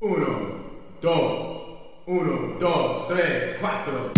1, 2, 1, 2, 3, 4.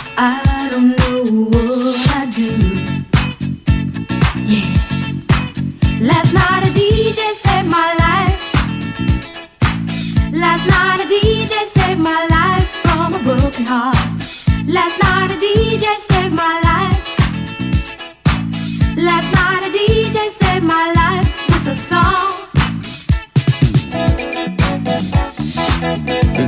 I don't know what I'd do. Yeah. Last night a DJ saved my life. Last night a DJ saved my life from a broken heart. Last night a DJ saved my life. Last night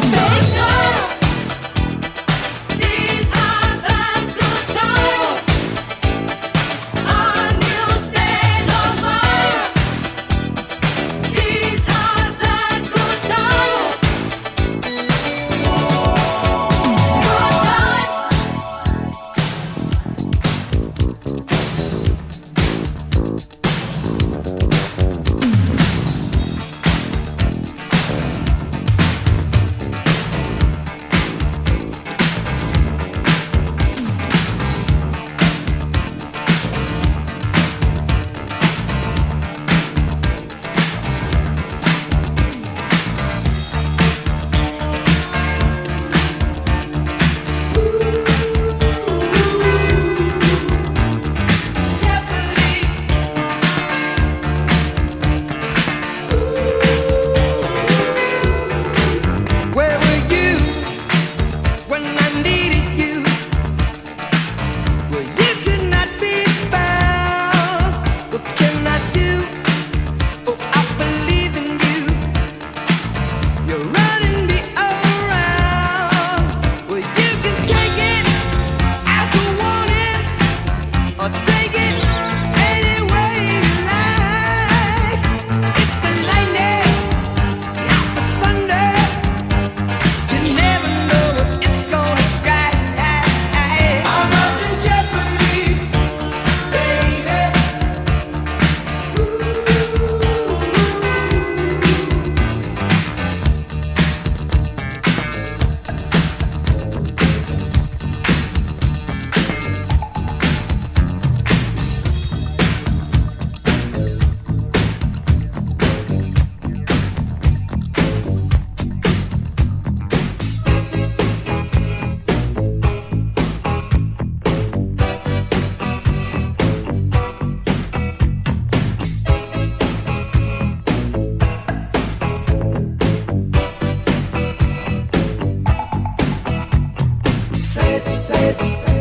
que eu. You're